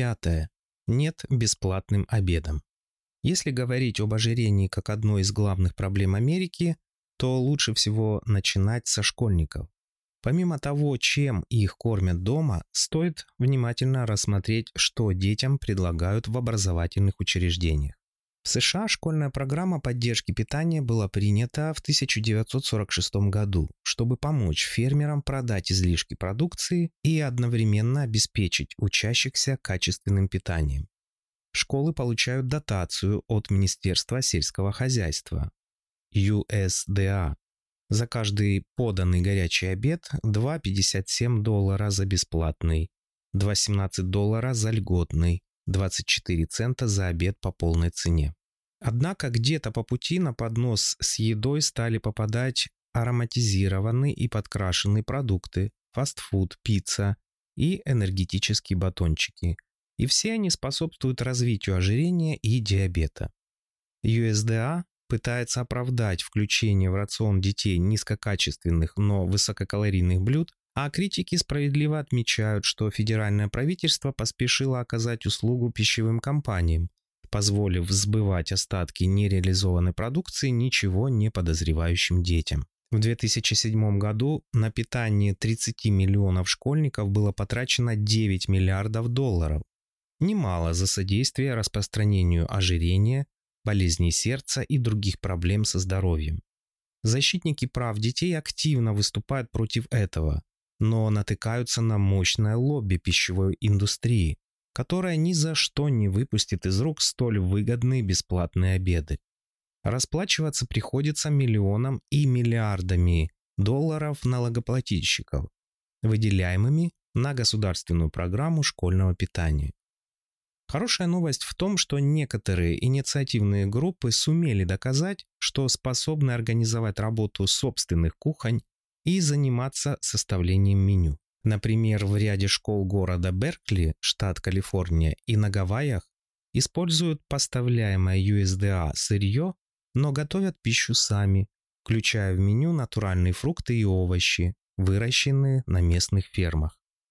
Пятое. Нет бесплатным обедом. Если говорить об ожирении как одной из главных проблем Америки, то лучше всего начинать со школьников. Помимо того, чем их кормят дома, стоит внимательно рассмотреть, что детям предлагают в образовательных учреждениях. В США школьная программа поддержки питания была принята в 1946 году, чтобы помочь фермерам продать излишки продукции и одновременно обеспечить учащихся качественным питанием. Школы получают дотацию от Министерства сельского хозяйства USDA. А. За каждый поданный горячий обед 2,57 доллара за бесплатный, 2,17 доллара за льготный, 24 цента за обед по полной цене. Однако где-то по пути на поднос с едой стали попадать ароматизированные и подкрашенные продукты, фастфуд, пицца и энергетические батончики. И все они способствуют развитию ожирения и диабета. USDA а пытается оправдать включение в рацион детей низкокачественных, но высококалорийных блюд, а критики справедливо отмечают, что федеральное правительство поспешило оказать услугу пищевым компаниям, позволив сбывать остатки нереализованной продукции ничего не подозревающим детям. В 2007 году на питание 30 миллионов школьников было потрачено 9 миллиардов долларов. Немало за содействие распространению ожирения, болезней сердца и других проблем со здоровьем. Защитники прав детей активно выступают против этого, но натыкаются на мощное лобби пищевой индустрии, которая ни за что не выпустит из рук столь выгодные бесплатные обеды. Расплачиваться приходится миллионам и миллиардами долларов налогоплательщиков, выделяемыми на государственную программу школьного питания. Хорошая новость в том, что некоторые инициативные группы сумели доказать, что способны организовать работу собственных кухонь и заниматься составлением меню. Например, в ряде школ города Беркли, штат Калифорния, и на Гавайях используют поставляемое USDA а сырье, но готовят пищу сами, включая в меню натуральные фрукты и овощи, выращенные на местных фермах.